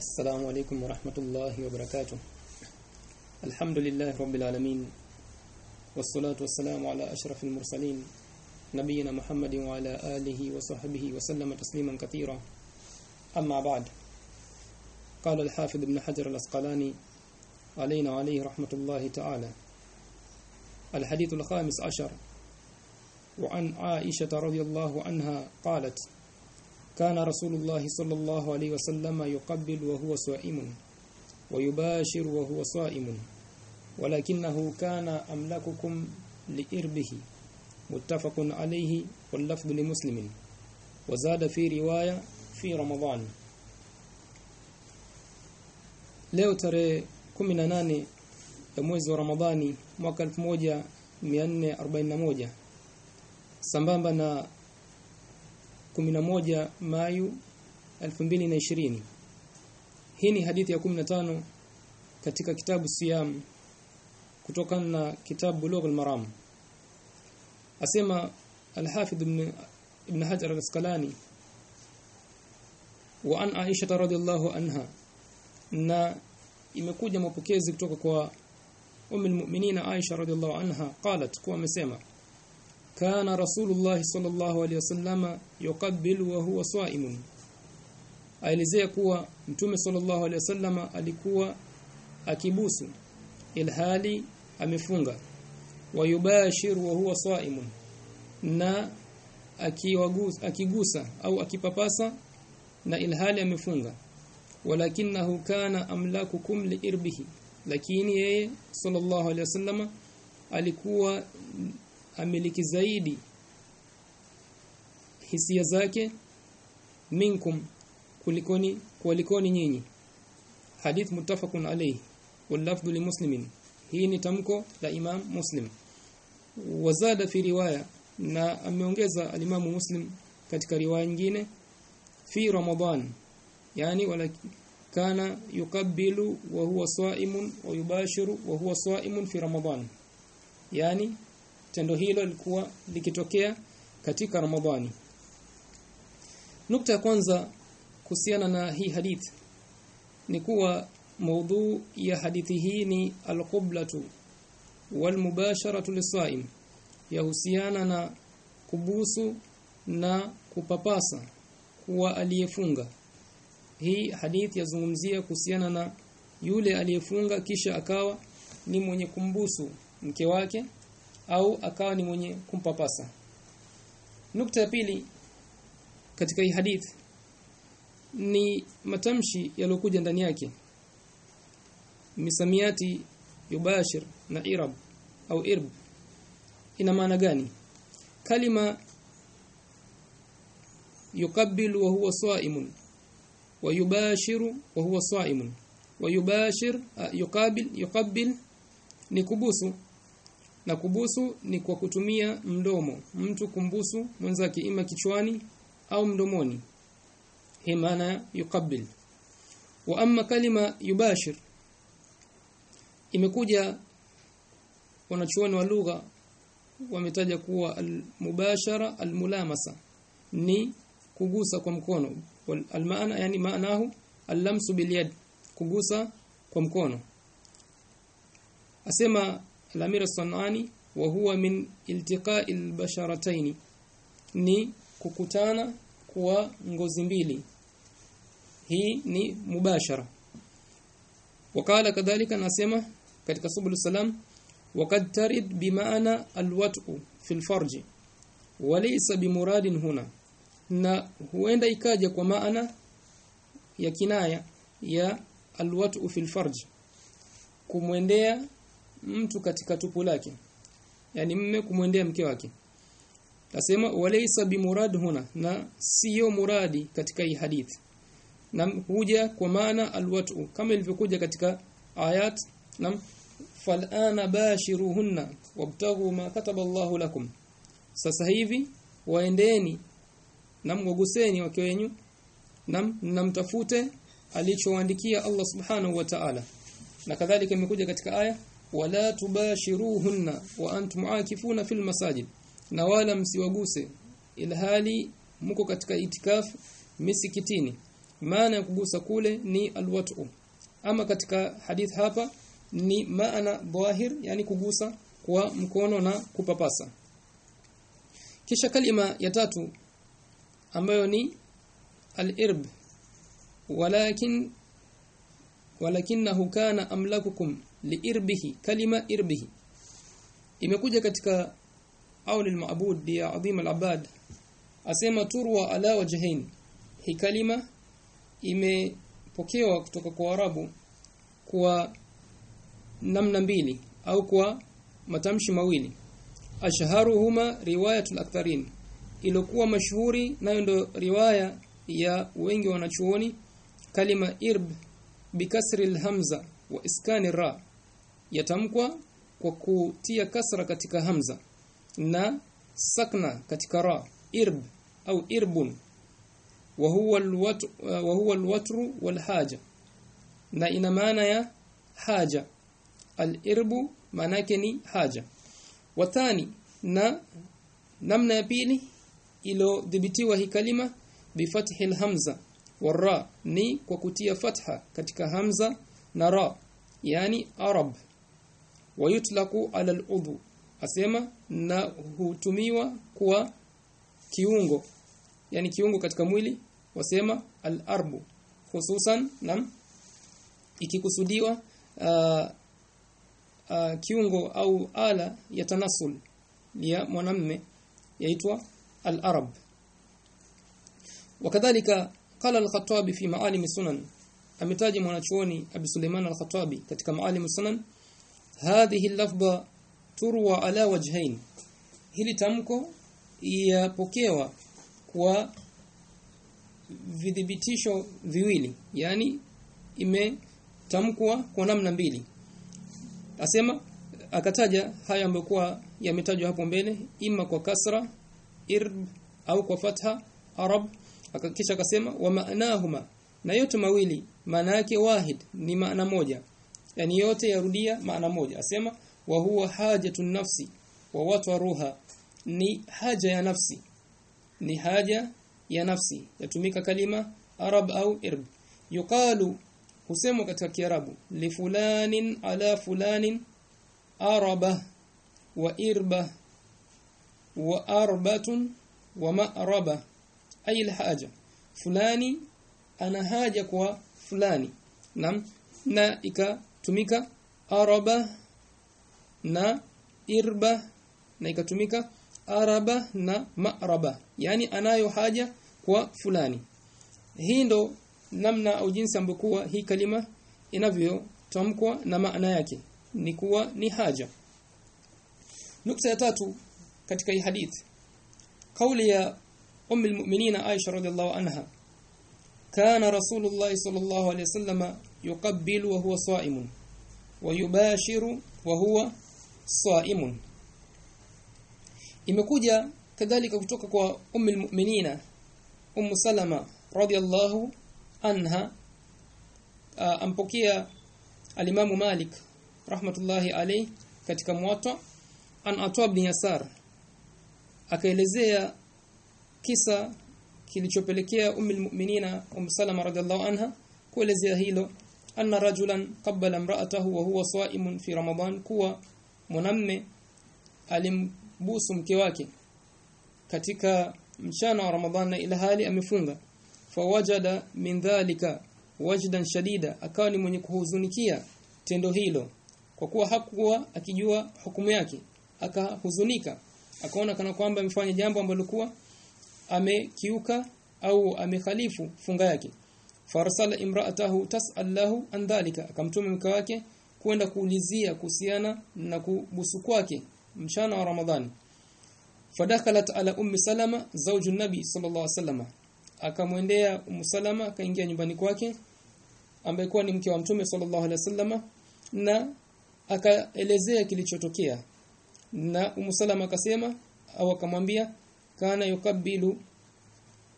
السلام عليكم ورحمة الله وبركاته. الحمد لله رب العالمين والصلاة والسلام على أشرف المرسلين نبينا محمد وعلى آله وصحبه وسلم تسليما كثيرا. أما بعد قال الحافظ ابن حجر الأسقلاني علينا وعليه رحمة الله تعالى. الحديث الخامس عشر وعن عائشة رضي الله عنها قالت كان رسول الله صلى الله عليه وسلم يقبل وهو صائم ويباشر وهو صائم ولكنه كان أملككم لإربه متفق عليه واللفظ لمسلم وزاد في رواية في رمضان. leo tarehe 18 ya mwezi wa Ramadhani mwaka 1441 sambamba na 11 Mayu 2020 hii ni hadithi ya 15 katika kitabu Siyam kutokana na kitabu Bulugh al-Maram. Asema al-Hafidh ibn ibn Hajar al-Asqalani wa an Aisha radhiyallahu anha na imekuja mapokezi kutoka kwa ummu al-Mu'minin Aisha radhiyallahu anha qalat kuwa amesema kana Rasulullah sallallahu alayhi wasallama yuqabbilu wa huwa sa'imun. Aelezea kuwa mtume sallallahu alayhi wasallama alikuwa akibusu ilhali amefunga. Wa yubashiru wa huwa sa'imun na akiwagusa akigusa au akipapasa na ilhali amefunga. Walakinahu kana amlakukum liirbihi lakini yeye sallallahu alayhi wasallama alikuwa amiliki zaidi hisia zake minkum kulikoni kulikoni nyinyi. Hadith muttafaqun alayhi wal li muslimin. Hii ni tamko la imam muslim. Wazada fi riwaya na ameongeza alimamu muslim katika riwaya nyingine fi ramadan yani wala kana yukabbilu wa huwa saimun wa yubashiru wa huwa saimun fi ramadan. Yani tendo hilo lilikuwa likitokea katika ramadhani. Nukta ya kwanza kuhusiana na hii hadithi ni kuwa maudhu ya hadithi hii ni alqublatu walmubasharatu lisaim yahusiana na kubusu na kupapasa kuwa aliyefunga. Hii hadithi yazungumzia kuhusiana na yule aliyefunga kisha akawa ni mwenye kumbusu mke wake au akawa ni mwenye kumpapasa. Nukta ya pili katika hii hadith ni matamshi yaliokuja ndani yake. Misamiati yubashir na irab au irb. Ina maana gani? Kalima yukabbilu wa huwa saimun wa yubashiru wa huwa saimun wa yubashir yukabil yukabil ni kubusu na kubusu ni kwa kutumia mdomo. Mtu kumbusu mwenzake ima kichwani au mdomoni. Hii maana yuqabbil wa amma kalima yubashir. Imekuja wanachuoni wa lugha wametaja kuwa almubashara almulamasa. Ni kugusa kwa mkono. Almaana yani maanahu allamsu bilyad. Kugusa kwa mkono. Asema al-Amir as-Sanani wa huwa min iltiqa'i al-basharatayn ni kukutana kwa ngozi mbili hii ni mubashara wakala kadhalika nasema katika subul salam وقد ترد بمعنى الوطء في الفرج وليس بمراد هنا na huenda ikaja kwa maana ya kinaya ya alwatu fil farj kumwendea mtu katika tupu lake. Yani mme kumwendea mke wake. Nasema walaysa bimurad huna na siyo muradi katika hii hadith na huja kwa maana alwatu kama ilivyokuja katika ayat na falana bashiruhunna wabtaghu ma kataba Allahu lakum. Sasa hivi waendeni na mgoguseni wake wenyu na mnamtafute alichoandikia Allah subhanahu wa ta'ala. Na kadhalika imekuja katika aya wala tubashiruhunna wa antum aakifuna fil masajid na wala msiwaguse ilhali mko katika itikafu misikitini. Maana ya kugusa kule ni alwat'u. Ama katika hadith hapa ni maana dhahir yani kugusa kwa mkono na kupapasa. Kisha kalima ya tatu ambayo ni al-irb. Walakin walakinahu kana amlakukum liirbihi kalima irbihi. Imekuja katika aun al-ma'bud ya adhim al-abad asema turwa ala wajhain hi kalima imepokewa kutoka kwa Arabu kwa namna mbili au kwa matamshi mawili. Ashharuhuma riwayatul aktharin. Ilokuwa mashuhuri nayo ndo riwaya ya wengi wanachuoni. Kalima irb bikasri alhamza wa iskani ra yatamkwa kwa kutia kasra katika hamza na sakna katika ra irb au irbun. Wa huwa alwat wa huwa alwatru walhaja. Na ina maana ya haja. Alirbu maana yake ni haja. Wathani na namna ya pili ilodhibitiwa hii kalima bifathi alhamza warra ni kwa kutia fatha katika hamza na ra yani arab wayutlaqu ala al-udhu asema na hutumiwa kwa kiungo yani kiungo katika mwili wasema al-arbu hususan nam ikikusudiwa uh, uh, kiungo au ala ya tanasul ya mwanamme yaitwa al-arab wakadhalika qala al-khattabi fi ma'alim sunan ametaja mwanachuoni Abi Suleiman al-Khattabi katika ma'alim sunan hadhihi al-lafdha turwa ala wajhain. Hili tamko yapokewa kwa vidhibitisho viwili yani imetamkwa kwa namna mbili. Asema akataja haya ambayo kwa yametajwa hapo mbele ima kwa kasra irb au kwa fatha arab. Akakisha akasema wa maanahuma na yote mawili maana yake wahid ni maana moja yani yote yarudia maana moja. Asema wa huwa hajatun nafsi wa watu ruha ni haja ya nafsi. Ni haja ya nafsi. Yatumika kalima arab au irb. Yuqalu husemwa katika kiarabu li fulanin ala fulanin araba wa irba wa arbatun wa ma'raba ay haja. Fulani ana haja kwa fulani. Nam na ikatumika araba na irba na ikatumika araba na ma'raba. Yani anayo haja kwa fulani. Hii ndo namna au jinsi ambokuwa hii kalima inavyotamkwa na maana yake. Ni kuwa ni haja. Nukta ya tatu katika hii hadithi. Kauli ya ummu almu'minina Aisha radhiallahu anha. Kana rasulullah sallallahu alayhi wasallam yuqabbilu wa huwa sa'imun wa yubashiru wa huwa sa'imun. Imekuja kadhalika kutoka kwa ummul mu'minina ummu salama radhiallahu anha uh, ampokea alimamu Malik rahmatullahi alayhi katika muwatta an Atwa ibn Yasar akaelezea kisa kilichopelekea ummul mu'minina um Salama radhiallahu anha kuelezea hilo anna rajulan qabbala imra'atahu wa huwa sa'imun fi ramadan kuwa mwanamme alimbusu mke wake katika mchana wa ramadan na ila hali amefunga. Fawajada min dhalika wajdan shadida akawa ni mwenye kuhuzunikia tendo hilo kwa kuwa hakuwa akijua hukumu yake akahuzunika. Akaona kana kwamba amefanya jambo ambalo kuwa amekiuka au amekhalifu funga yake farsala imra'atahu tas'al lahu an dhalika. Akamtuma mke wake kwenda kuulizia kuhusiana na kubusu kwake mchana wa Ramadhani. Fadakalat ala ummi salama zawju nabi sallallahu alaihi wasallam. Akamwendea ummu salama akaingia nyumbani kwake ambaye kuwa ni mke wa mtume sallallahu alaihi wasallam na akaelezea kilichotokea. Na ummu salama akasema au akamwambia kana yukabilu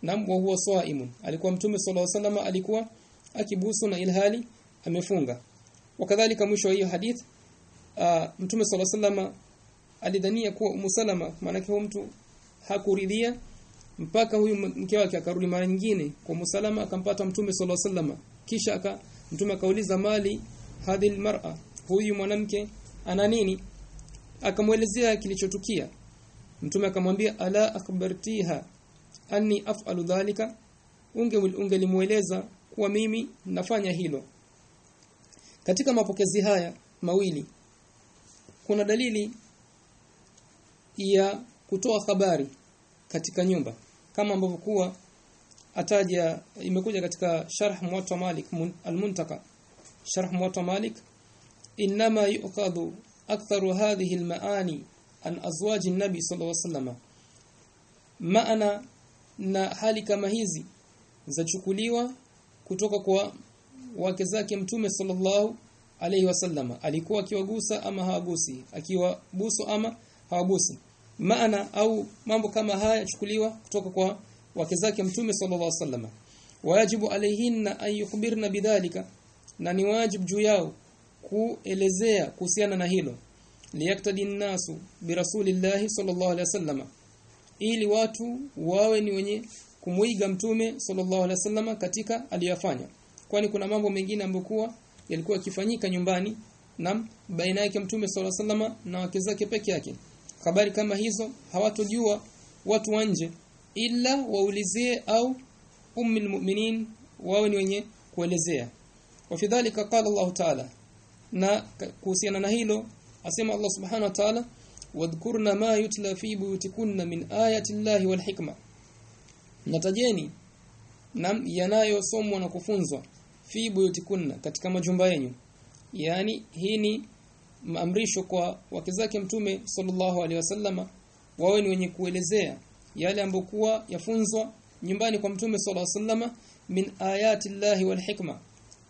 nam wa huwa saimun. Alikuwa mtume sallallahu alaihi wasallam alikuwa akibusu na ilhali amefunga. Wakadhalika mwisho hiyo hadith uh, mtume sallallahu alaihi wasallam alidhania kuwa Ummu Salama maana mtu hakuridhia mpaka huyu mke wake akarudi mara nyingine kwa Musalama akampata Mtume sallallahu alaihi wasallam. Kisha aka Mtume akauliza mali hadhil mar'a huyu mwanamke ana nini? Akamwelezea kilichotukia. Mtume akamwambia ala akhbartiha anni af'alu dhalika unge ungelimueleza kuwa mimi nafanya hilo. Katika mapokezi haya mawili kuna dalili ya kutoa habari katika nyumba. Kama ambavyo kuwa ataja imekuja katika sharh Muwatta Malik al-Muntaka. Sharh Muwatta Malik inma yuqadu aktharu hadhihi al-maani an azwaji an-nabi sallallahu alayhi wasallam maana na hali kama hizi zachukuliwa kutoka kwa wake zake mtume sallallahu alayhi wasallam. Alikuwa akiwagusa ama hawagusi? Akiwa buso ama hawagusi? Maana au mambo kama haya chukuliwa kutoka kwa wake zake mtume sallallahu alayhi wasallam. Wajibu alayhinna an yukhbirna bidhalika na ni wajibu juu yao kuelezea kuhusiana na hilo. Liyaktadi nnasu bi rasulillahi sallallahu alayhi wasallam ili watu wawe ni wenye kumuiga mtume sallallahu alaihi wasallam katika aliyofanya. Kwani kuna mambo mengine ambokuwa yalikuwa yakifanyika nyumbani na baina yake mtume sallallahu alaihi wasallam na wake zake peke yake. Habari kama hizo hawatojua watu wanje ila waulizie au ummul mu'minin wawe ni wenye kuelezea. Wafidhalika qala Allah ta'ala. Na kuhusiana na hilo asema Allah subhanahu wa ta'ala wadhkurna ma yutla fi buyutikunna min ayati llahi wal hikma. Natajeni nam yanayosomwa na kufunzwa fi buyutikunna katika majumba yenu yani hii ni amrisho kwa wake zake mtume sallallahu alaihi wasallama wawe ni wenye kuelezea yale ambokuwa yafunzwa nyumbani kwa mtume sallallahu alaihi wasallama min ayati llahi wal hikma.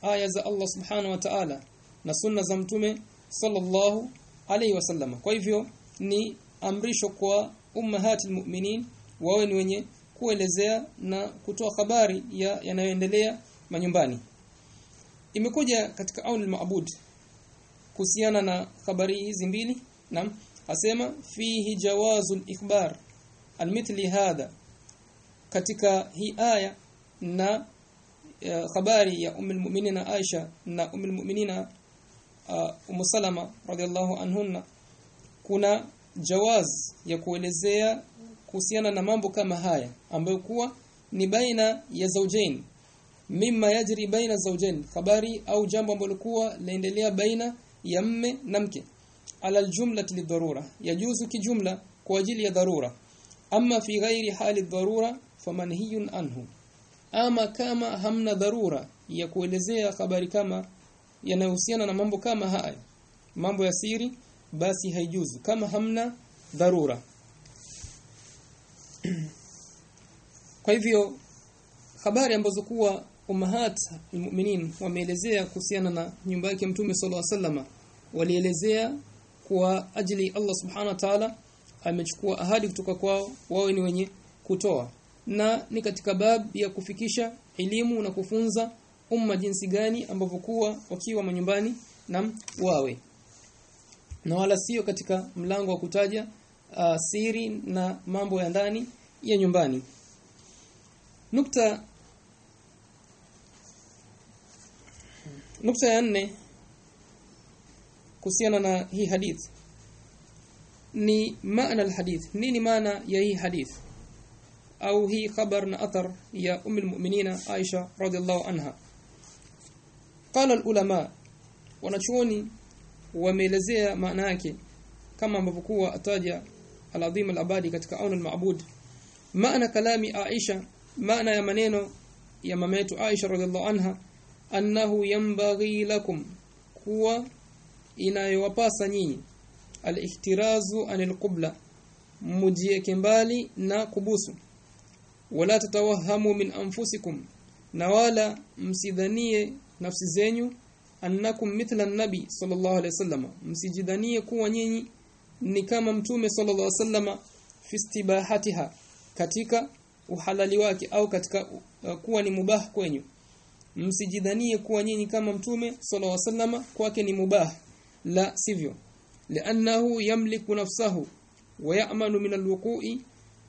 Aya za Allah subhanahu wa ta'ala na sunna za mtume sallallahu alaihi wasallama kwa hivyo ni amrisho kwa ummahatil mu'minin wawe ni wenye kuelezea na kutoa habari ya yanayoendelea manyumbani. Imekuja katika aul maabud kuhusiana na habari hizi mbili. Nam asema fihi jawazul ikhbar almithli hadha katika hii aya na uh, habari ya ummul mu'minina Aisha na ummul mu'minina uh, Umm Salama radhiallahu anhunna kuna jawaz ya kuelezea kuhusiana na mambo kama haya ambayo kuwa ni baina ya zaujain mimma yajri baina zaujain habari au jambo ambalo kuwa laendelea baina ya mme na mke. Ala aljumla lidharura yajuzu kijumla kwa ajili ya dharura. Ama fi ghairi hali dharura famanhiyun anhu ama kama hamna dharura ya kuelezea habari kama yanayohusiana na mambo kama haya mambo ya siri basi haijuzu. Kama hamna dharura. Kwa hivyo habari ambazo kuwa umahat almu'minin wameelezea kuhusiana na nyumba yake mtume sallallahu alaihi wasallam walielezea kwa ajili Allah subhanahu wa ta'ala amechukua ahadi kutoka kwao wawe ni wenye kutoa. Na ni katika bab ya kufikisha elimu na kufunza umma jinsi gani ambavyo kuwa wakiwa manyumbani na wawe na wala sio katika mlango wa kutaja uh, siri na mambo ya ndani ya nyumbani. Nukta nukta ya nne kuhusiana na hii hadith ni maana alhadith. Nini maana ya hii hadith? Au hii khabar na athar ya umm almu'minina Aisha radhiallahu anha. Qala alulama wanachuoni wameelezea maana yake kama ambavyo kuwa ataja al-Azim al-Abadi katika Aun al-Ma'bud. Maana kalami Aisha maana ya maneno ya mama yetu Aisha radhiallahu anha annahu yanbaghi lakum kuwa inayowapasa nyinyi. Alihtirazu anil qibla mujieke mbali na kubusu. Wala tatawahamu min anfusikum na wala msidhanie nafsi zenyu annakum mithla nabi sallallahu alaihi wasallam msijidhanie kuwa nyinyi ni kama mtume sallallahu alaihi wasallam fi istibahatiha katika uhalali wake au katika uh, kuwa ni mubah kwenyu. Msijidhanie kuwa nyinyi kama mtume sallallahu alaihi wasallam kwake ni mubah la sivyo. Li'annahu yamliku nafsahu wa ya'manu min alwuqu'i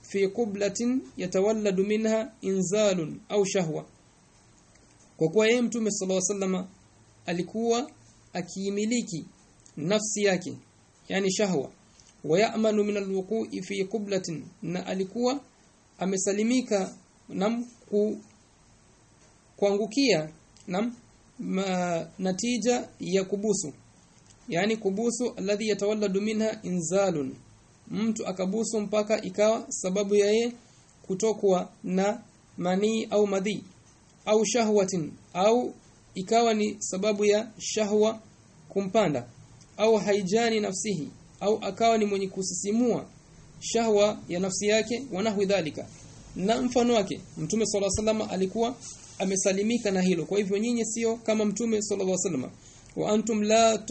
fi qublatin yatawalladu minha inzalun au shahwa. Kwa kuwa yeye mtume sallallahu alaihi wasallam alikuwa akiimiliki nafsi yake yani shahwa wayamanu min alwuqu'i fi qublatin na alikuwa amesalimika nam ku, kuangukia nam ma, natija ya kubusu yani kubusu alladhi yatawalladu minha inzalun. Mtu akabusu mpaka ikawa sababu ya yeye kutokwa na manii au madhi au shahwatin au ikawa ni sababu ya shahwa kumpanda au haijani nafsihi au akawa ni mwenye kusisimua shahwa ya nafsi yake wanahwi dhalika. Na mfano wake mtume sala salama alikuwa amesalimika na hilo. Kwa hivyo nyinyi sio kama mtume swalla wa salama wa antum la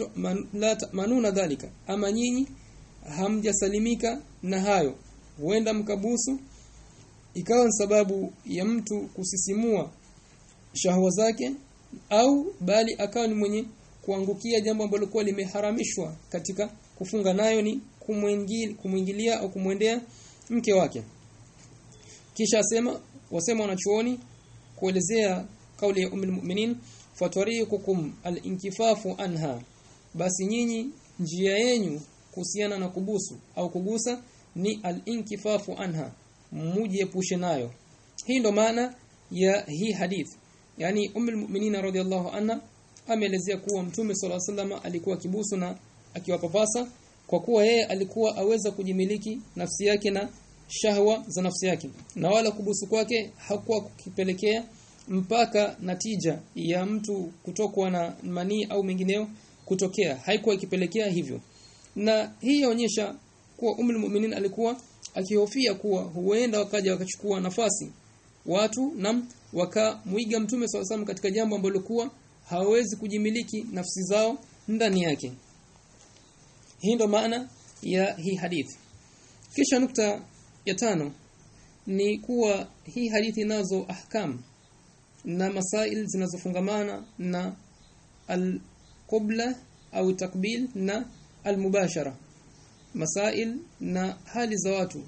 la ta'manuna dhalika. Ama nyinyi hamjasalimika na hayo. Huenda mkabusu ikawa sababu ya mtu kusisimua shahwa zake au bali akawa ni mwenye kuangukia jambo ambalo kwa limeharamishwa katika kufunga nayo ni kumwingilia kumwingilia au kumwendea mke wake. Kisha asema wasema wanachuoni kuelezea kauli ya ummul mu'minin fatwariqukum al-inkifafu anha. Basi nyinyi njia yenu kuhusiana na kubusu au kugusa ni al-inkifafu anha. Mujiepushe nayo. Hii ndo maana ya hii hadith yani ummul mu'minin radhiyallahu anha ameelezea kuwa mtume sala salama alikuwa kibusu na akiwapapasa kwa kuwa yeye alikuwa aweza kujimiliki nafsi yake na shahwa za nafsi yake. Na wala kubusu kwake hakuwa kukipelekea mpaka natija ya mtu kutokwa na manii au mengineo kutokea. Haikuwa ikipelekea hivyo. Na hii yaonyesha kuwa umul mu'minin alikuwa akihofia kuwa huenda wakaja wakachukua nafasi watu nam wakamuiga mtume SAW katika jambo ambalo kuwa hawawezi kujimiliki nafsi zao ndani yake. Hii ndo maana ya hii hadithi. Kisha nukta ya tano ni kuwa hii hadithi nazo ahkam na masail zinazofungamana na al-qibla au takbil na al-mubashara. Masail na hali za watu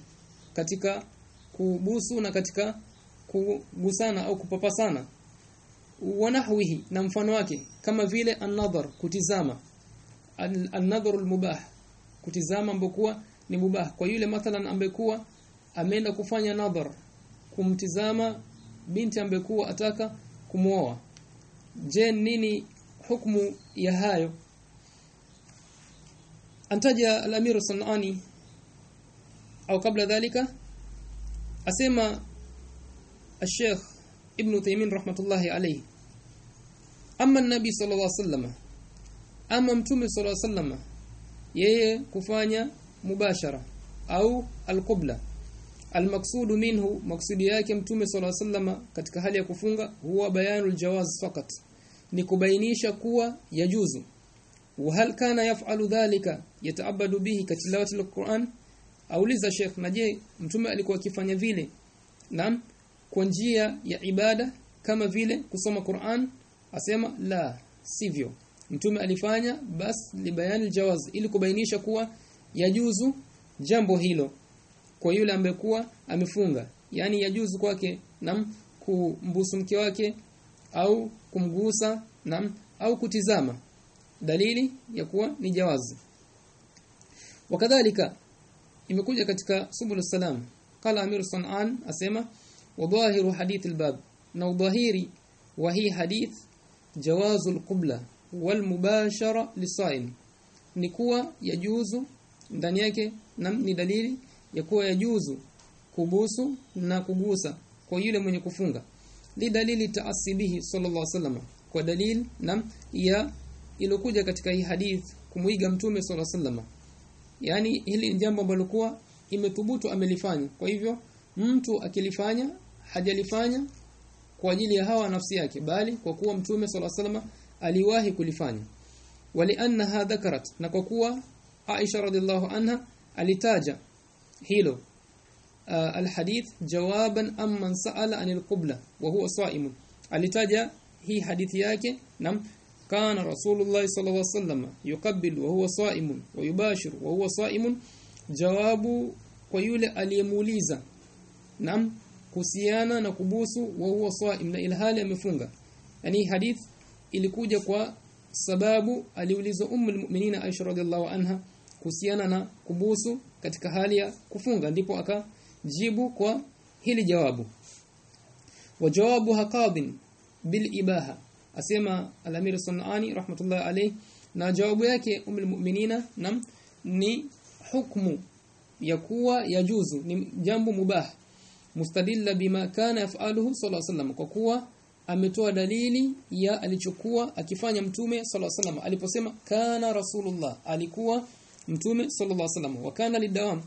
katika kubusu na katika kugusana au kupapasana wanahwihi na mfano wake kama vile an-nadhar kutizama. An-nadhar al-mubah kutizama ambokuwa ni mubah. Kwa yule mathalan ambekuwa ameenda kufanya nadhar kumtizama binti ambekuwa ataka kumuoa. Je nini hukumu ya hayo? Antaja al-amir sanani au kabla dalika asema الشيخ ابن تيمين رحمة الله عليه أما النبي صلى الله عليه وسلم أما متوم صلى الله عليه وسلم yeye kufanya mubashara au alqibla almaqsudu minhu maksudi yake mtume صلى الله عليه وسلم katika hali ya kufunga huwa bayanul jawaz fakat ni kubainisha kuwa yajuzu وهل كان يفعل ذلك يتعبد به كتلاوه القرآن auliza sheikh na je mtume alikuwa akifanya vile naam kwa njia ya ibada kama vile kusoma Qur'an asema la sivyo. Mtume alifanya bas libayani jawaz ili kubainisha kuwa yajuzu jambo hilo kwa yule ambekuwa amefunga. Yani yajuzu kwake nam kumbusu mke wake au kumgusa nam au kutizama. Dalili ya kuwa ni jawazi wakadhalika imekuja katika subul salam. Qala amir san'an asema wadhahiru hadith albab na udhahiri wa hi hadith jawazu alqubla wal mubashara lisaim ni kuwa yajuzu ndani yake ni dalili ya kuwa yajuzu kubusu na kugusa kwa yule mwenye kufunga. Li dalili taasibihi sallallahu alaihi wasallam kwa dalili na ya ilokuja katika hii hadith kumuiga mtume sallallahu alaihi wasallam. Yani hili jambo ambalo kuwa imethubutu amelifanya. Kwa hivyo mtu akilifanya hajalifanya kwa ajili ya hawa nafsi yake bali kwa kuwa mtume sala salama aliwahi kulifanya. Waliannaha dhakarat na kwa kuwa Aisha radhiallahu anha alitaja hilo uh, alhadith jawaban amman sa'ala anil qibla wa huwa sa'imun. Alitaja hii hadithi yake nam kana rasulullah sallallahu alaihi wasallam yukabbil wa huwa sa'imun wa yubashir wa huwa sa'imun. Jawabu kwa yule aliyemuuliza nam kuhusiana na kubusu wa huwa saim na ilhali amefunga. Yani hadith ilikuja kwa sababu aliulizwa ummu almu'minina Aisha radhiallahu anha kuhusiana na kubusu katika hali ya kufunga. Ndipo akajibu kwa hili jawabu. Wa jawabu haqadin bil ibaha. Asema al-amir sunani rahmatullahi alayhi na jawabu yake ummu almu'minina nam ni hukmu ya kuwa yajuzu ni jambo mubah mustadilla bima kana yafaluhu sallallahu alayhi wasallam kwa kuwa ametoa dalili ya alichokuwa akifanya mtume sallallahu alayhi wasallam. Aliposema kana rasulullah alikuwa mtume sallallahu alayhi wasallam. Wa kana lidawam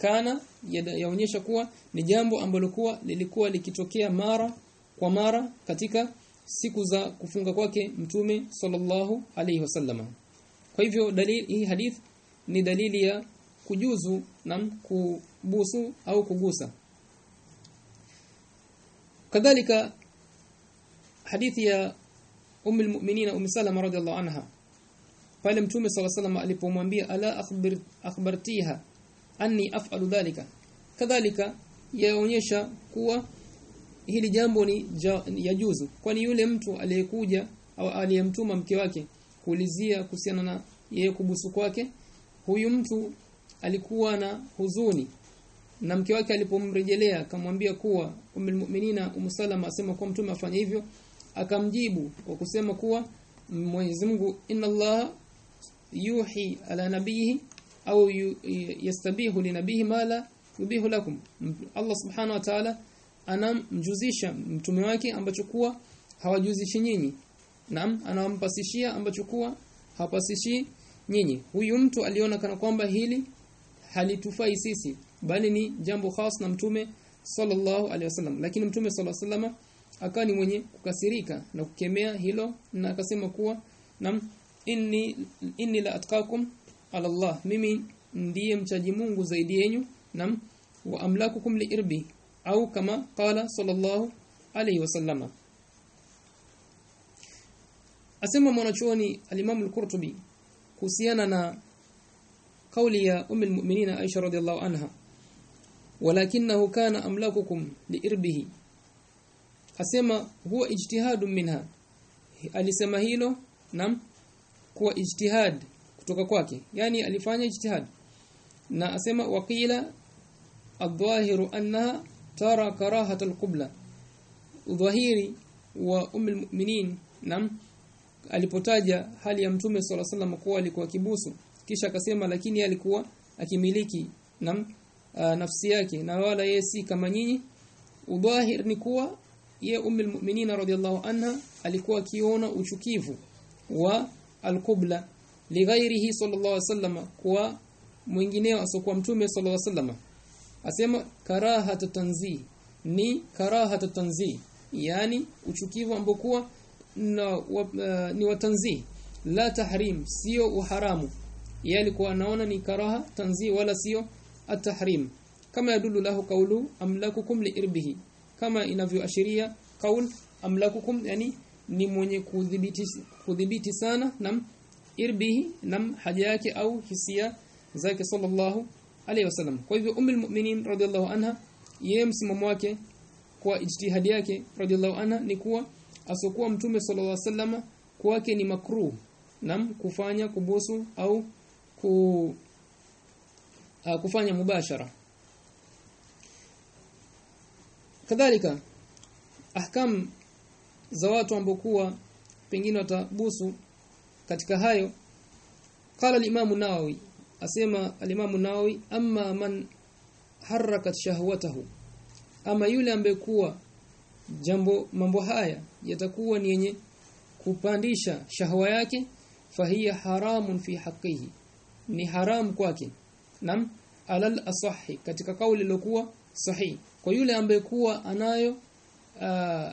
kana yaonyesha kuwa ni jambo ambalo kuwa lilikuwa likitokea mara kwa mara katika siku za kufunga kwake mtume sallallahu alayhi wasallam. Kwa hivyo dalili hii hadith ni dalili ya kujuzu na kubusu au kugusa kadhalika hadithi ya ummu almu'minina ummu salama radhiallahu anha. Pale mtume sala sallam alipomwambia ala akhbir akhbartiha anni af'alu dhalika. Kadhalika yaonyesha kuwa hili jambo ni ja, yajuzu kwani yule mtu aliyekuja au aliyemtuma mke wake kuulizia kuhusiana na yeye kubusu kwake huyu mtu alikuwa na huzuni na mke wake alipomrejelea akamwambia kuwa ummul mu'minina umu Salama asema kuwa mtume afanye hivyo. Akamjibu kwa kusema kuwa Mwenyezi Mungu inna Allah yuhi ala nabihi au yastabihu linabihi mala yubihu lakum. Allah subhanahu wa ta'ala anamjuzisha mtume wake ambacho kuwa hawajuzishi nyinyi. Naam anawampasishia ambacho kuwa hapasishi nyinyi. Huyu mtu aliona kana kwamba hili halitufai sisi bali ni jambo khas na mtume sallallahu alaihi wasallam. Lakini mtume sallallahu alaihi wasallam akawa ni mwenye kukasirika na kukemea hilo na akasema kuwa nam inni inni la atqakum ala Allah. Mimi ndiye mchaji Mungu zaidi yenu. Nam wa amlakukum liirbi au kama qala sallallahu alaihi wasallam. Asema mwanachuoni alimamu al-Qurtubi kuhusiana na kauli ya ummu al-mu'minina Aisha radhiallahu anha walakinahu kana amlakukum liirbihi asema huwa ijtihadun minha. Alisema hilo nam kuwa ijtihad kutoka kwake. Yani alifanya ijtihad. Na asema waqila adh-dhahiru annaha tara karahata al-qibla udhahiri wa umm al-mu'minin nam alipotaja hali ya mtume swalla sallam kuwa alikuwa kibusu. Kisha akasema lakini alikuwa akimiliki nam nafsi yake. Na wala yeye si kama nyinyi. Udhahir ni kuwa ye ummu almu'minin radhiyallahu anha alikuwa akiona uchukivu wa alqibla lighairihi sallallahu alaihi wasallam kwa mwingineo asokuwa mtume sallallahu alaihi wasallam. Asema karahatu tanzih ni karahatu tanzih yani uchukivu ambokuwa na wa, uh, ni watanzi la tahrim sio uharamu. Yeye alikuwa anaona ni karaha tanzih wala sio at-tahrim. Kama yadullu lahu qawlu amlakukum liirbihi kama inavyoashiria kaul amlakukum yani ni mwenye kudhibiti kudhibiti sana nam irbihi nam haja yake au hisia zake sallallahu alayhi wasallam. Kwa hivyo ummul mu'minin radhiallahu anha yeye msimamo wake kwa ijtihadi yake radhiallahu anha ni kuwa asokuwa mtume sallallahu alayhi wasallam kwake ni makruh nam kufanya kubusu au ku kufanya mubashara. Kadhalika ahkam za watu ambokuwa pengine watabusu katika hayo qala al-imam nawawi asema al-imam nawawi amma man harakat shahwatahu ama yule ambekuwa jambo mambo haya yatakuwa ni yenye kupandisha shahwa yake fahiya haramun fi haqqihi ni haram kwake nam alal asahi katika kauli iliyokuwa sahihi. Kwa yule ambaye kuwa anayo uh,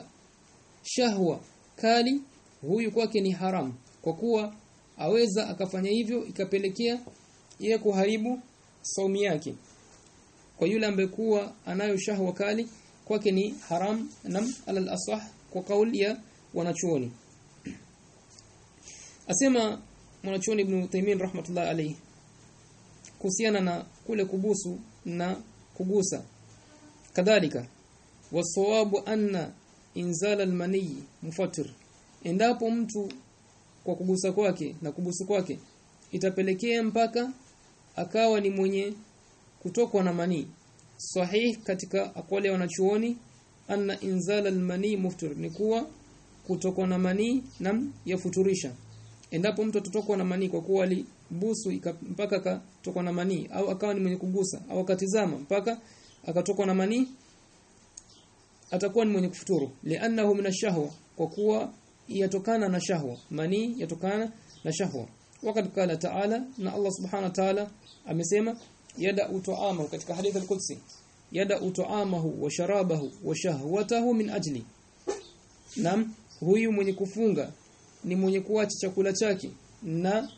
shahwa kali huyu kwake ni haram. Kwa kuwa aweza akafanya hivyo ikapelekea yeye kuharibu saumu yake. Kwa yule ambaye kuwa anayo shahwa kali kwake ni haram. Nam alal asah kwa kauli ya wanachuoni. Asema mwanachuoni ibn Taymiyyah rahmatullah alayhi kuhusiana na kule kubusu na kugusa. Kadhalika wasawabu anna inzal almani mufatir. Endapo mtu kwa kugusa kwake na kubusu kwake itapelekea mpaka akawa ni mwenye kutokwa na manii. Sahih katika akwali wanachuoni anna inzal almani muftir ni kuwa kutokwa na manii nam yafuturisha. Endapo mtu atotokwa na manii kwa kuwa alibusu mpaka akatokwa na manii. Au akawa ni mwenye kugusa. Au akatizama mpaka akatokwa na manii atakuwa ni mwenye kufuturu. Li'annahu min ash-shahwa kwa kuwa yatokana na shahwa. Manii yatokana na shahwa. Wakati kala ta'ala na Allah subhanahu wa ta'ala amesema yada utu'amahu katika hadith al-qudsi yada utu'amahu wa sharabahu wa shahwatahu min ajli. Nam huyu mwenye kufunga ni mwenye kuacha chakula chake na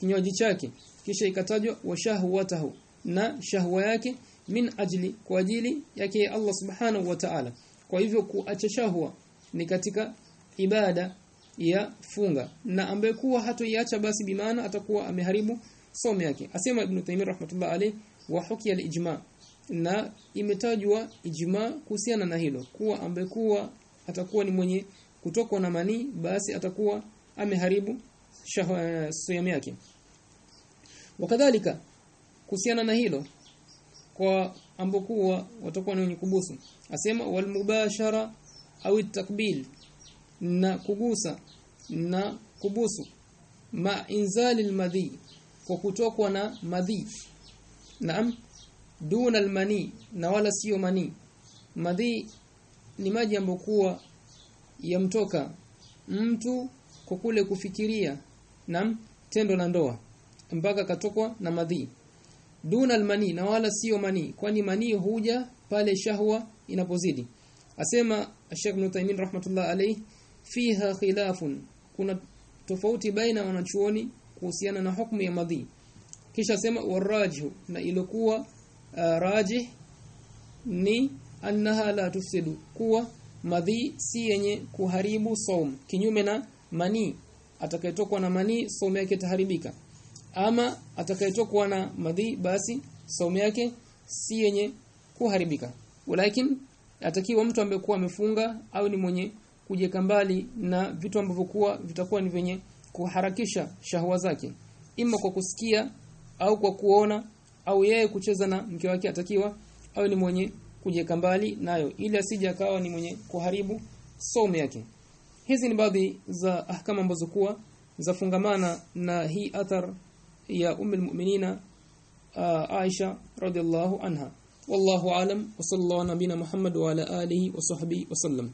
kinywaji chake. Kisha ikatajwa wa shahwatahu na shahwa yake min ajli kwa ajili yake Allah subhanahu wa ta'ala. Kwa hivyo kuacha shahwa ni katika ibada ya funga. Na ambaye kuwa hatoiacha basi bimaana atakuwa ameharibu somo yake. Asema ibn Taymiyyah rahmatullah alayh wa hukia al-ijma. Na imetajwa ijma kuhusiana na hilo kuwa ambaye kuwa atakuwa ni mwenye kutokwa na manii basi atakuwa ameharibu somo yake. Wakadhalika kuhusiana na hilo kwa ambokuwa watakuwa ni wenye kubusu asema wal mubashara au takbil na kugusa na kubusu ma inzali almadhi kwa kutokwa na madhi. Naam duna almani na wala sio mani. Madhi ni maji ambokuwa yamtoka mtu kwa kule kufikiria na tendo la ndoa mpaka katokwa na madhi. Duna almani na wala sio mani kwani mani huja pale shahwa inapozidi. Asema Sheikh Nutaimin rahmatullah alayhi fiha khilafun kuna tofauti baina wanachuoni kuhusiana na hukumu ya madhi. Kisha asema warajhu na ilikuwa uh, rajih ni annaha la tufsidu kuwa madhi si yenye kuharibu saum kinyume na mani atakayetokwa na mani saumu yake taharibika ama atakayetokwa na madhi basi saumu yake si yenye kuharibika. Walakin atakiwa mtu ambaye kuwa amefunga au ni mwenye kujeka mbali na vitu ambavyo kuwa vitakuwa ni venye kuharakisha shahwa zake. Ima kwa kusikia au kwa kuona au yeye kucheza na mke wake atakiwa au ni mwenye kujeka mbali nayo. Ili asije akawa ni mwenye kuharibu somo yake hizi ni baadhi za ahkama ambazo kuwa zafungamana na hii athar ya ummu almu'minina Aisha radhiallahu anha wallahu alam wa sallallahu nabina Muhammad wa ala alihi wa sahbihi wa sallam